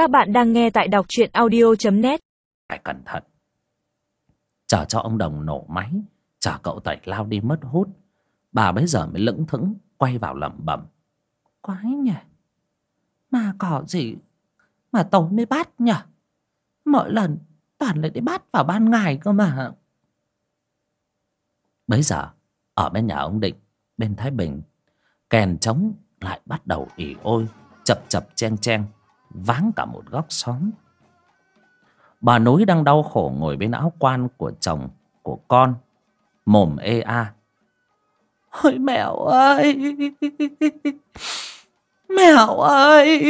Các bạn đang nghe tại đọc truyện audio.net Phải cẩn thận. Chờ cho ông Đồng nổ máy Chờ cậu tẩy lao đi mất hút Bà bấy giờ mới lững thững Quay vào lẩm bẩm. Quái nhỉ? Mà có gì Mà tối mới bắt nhỉ? Mỗi lần toàn lại đi bắt vào ban ngày cơ mà. Bấy giờ Ở bên nhà ông Định Bên Thái Bình Kèn trống lại bắt đầu ỉ ôi Chập chập chen chen Váng cả một góc xóm. Bà núi đang đau khổ ngồi bên áo quan của chồng, Của con, Mồm ê a. Ôi mẹo ơi! Mẹo ơi!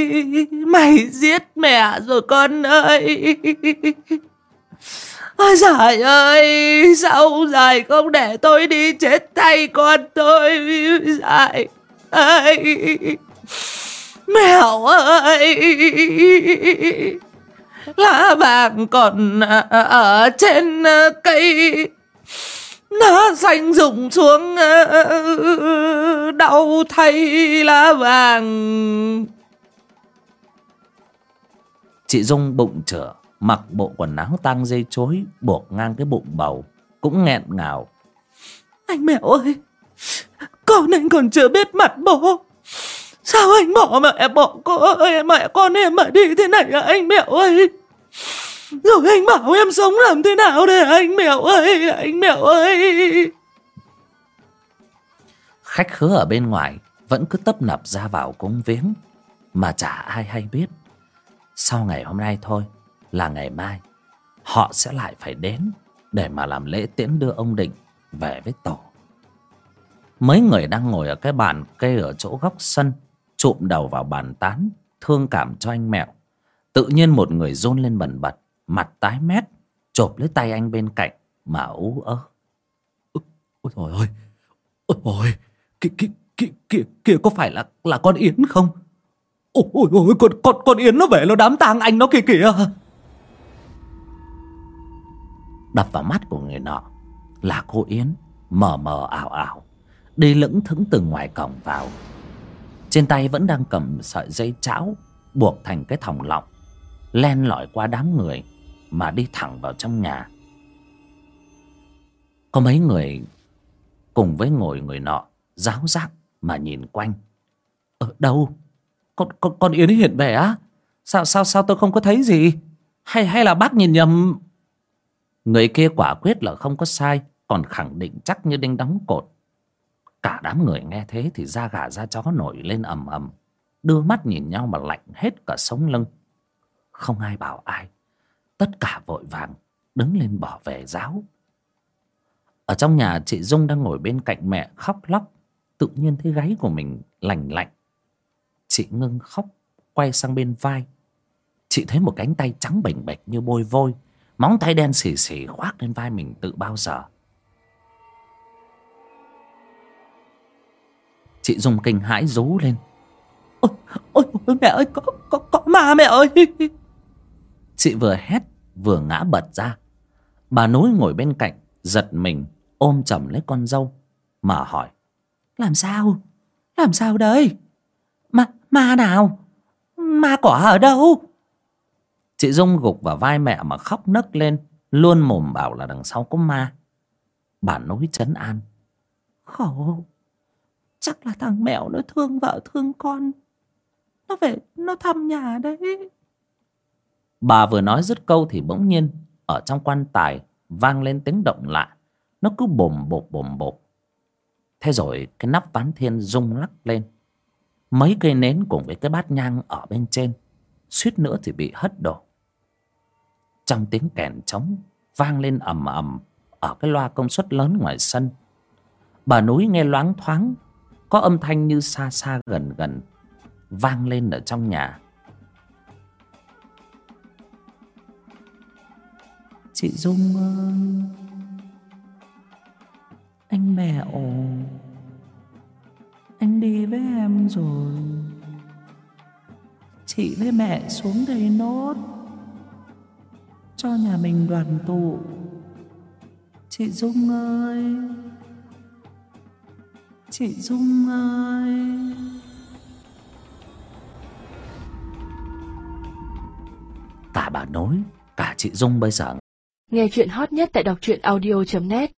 Mày giết mẹ rồi con ơi! Ôi trời ơi! Sao dài không để tôi đi chết thay con tôi? Dài ơi! Mèo ơi! Lá vàng còn ở trên cây. Nó xanh rụng xuống Đau thay lá vàng. Chị Dung bụng trở Mặc bộ quần áo tang dây chối Buộc ngang cái bụng bầu Cũng nghẹn ngào. Anh mèo ơi! Con anh còn chưa biết mặt bố Sao anh bỏ mẹ bỏ cô ơi? Mẹ con em mà đi thế này à anh mẹo ơi. Rồi anh bảo em sống làm thế nào đây anh mẹo ơi? Anh mẹo ơi. Khách khứa ở bên ngoài Vẫn cứ tấp nập ra vào cúng viếng Mà chả ai hay biết. Sau ngày hôm nay thôi Là ngày mai, Họ sẽ lại phải đến Để mà làm lễ tiễn đưa ông Định Về với tổ. Mấy người đang ngồi ở cái bàn kê ở chỗ góc sân Trụm đầu vào bàn tán Thương cảm cho anh mẹo. Tự nhiên một người rôn lên bần bật Mặt tái mét Chộp lấy tay anh bên cạnh Mà ú ớ. Ôi trời ơi! Ôi ôi Kìa, kìa, kìa, kìa, kìa có phải là là con Yến không? Ôi ôi ôi con, con, con Yến nó về nó đám tang anh nó kìa kìa. Đập vào mắt của người nọ Là cô Yến Mờ mờ ảo ảo Đi lững thững từ ngoài cổng vào trên tay vẫn đang cầm sợi dây cháo buộc thành cái thòng lọng, len lỏi qua đám người mà đi thẳng vào trong nhà. Có mấy người cùng với ngồi người nọ, giáo giác mà nhìn quanh. Ở đâu? Con con con yến hiện về á? Sao sao sao tôi không có thấy gì? Hay hay là bác nhìn nhầm? Người kia quả quyết là không có sai, còn khẳng định chắc như đinh đóng cột. Cả đám người nghe thế thì da gà da chó nổi lên ầm ầm. Đưa mắt nhìn nhau mà lạnh hết cả sống lưng. Không ai bảo ai. Tất cả vội vàng, Đứng lên bỏ về giáo. Ở trong nhà, chị Dung đang ngồi bên cạnh mẹ khóc lóc. Tự nhiên thấy gáy của mình lành lạnh. Chị ngưng khóc, Quay sang bên vai. Chị thấy một cánh tay trắng bềnh bệch như bôi vôi. Móng tay đen xì xì khoác lên vai mình tự bao giờ. Chị Dung kinh hãi rú lên. Ôi, ôi, ôi mẹ ơi có, có, có ma mẹ ơi. Chị vừa hét vừa ngã bật ra. Bà nối ngồi bên cạnh Giật mình ôm chầm lấy con dâu Mà hỏi Làm sao? Làm sao đây? Ma, ma nào? Ma quả ở đâu? Chị Dung gục vào vai mẹ mà khóc nấc lên Luôn mồm bảo là đằng sau có ma. Bà nối chấn an. Khổ Chắc là thằng mẹo nó thương vợ, thương con. Nó về, nó thăm nhà đấy. Bà vừa nói dứt câu thì bỗng nhiên, Ở trong quan tài, vang lên tiếng động lạ. Nó cứ bồm bột bồm bột Thế rồi cái nắp ván thiên rung lắc lên. Mấy cây nến cùng với cái bát nhang ở bên trên, Suýt nữa thì bị hất đổ. Trong tiếng kèn trống, vang lên ầm ầm Ở cái loa công suất lớn ngoài sân. Bà núi nghe loáng thoáng có âm thanh như xa xa gần gần vang lên ở trong nhà. Chị dung ơi, anh mẹ ồ anh đi với em rồi. Chị với mẹ xuống đây nốt, cho nhà mình đoàn tụ. Chị dung ơi Chị Dung ơi cả bà nối cả chị dung bây giờ Nghe chuyện hot nhất tại đọc truyện audio.net